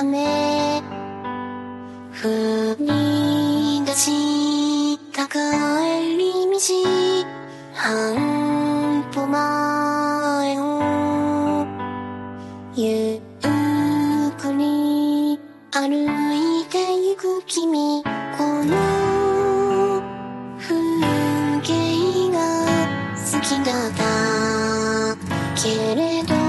雨降り出した帰り道半歩前をゆっくり歩いてゆく君。この風景が好きだった。けれど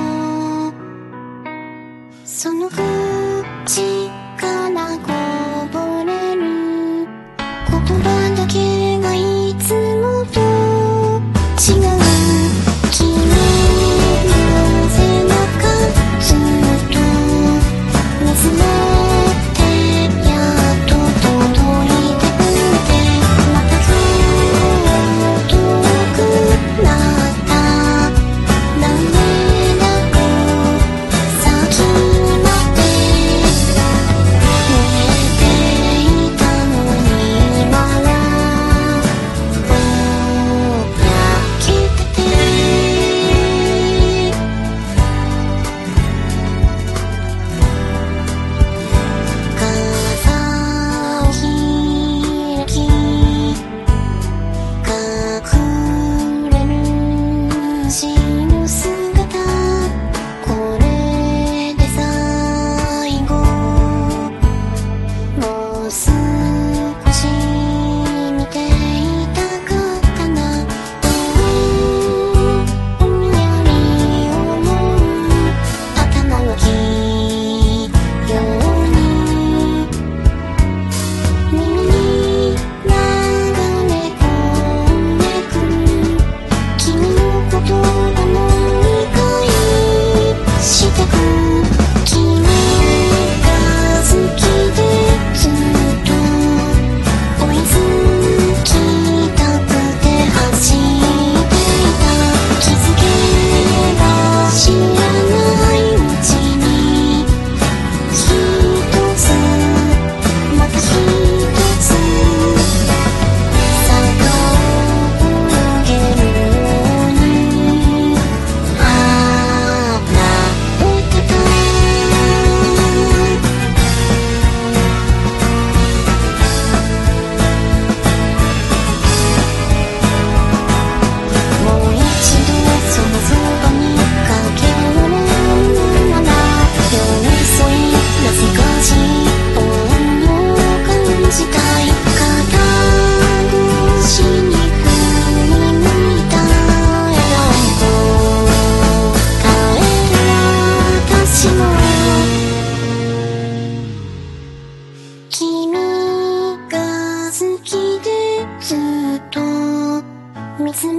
冷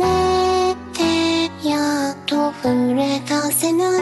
てやっと触れ出せない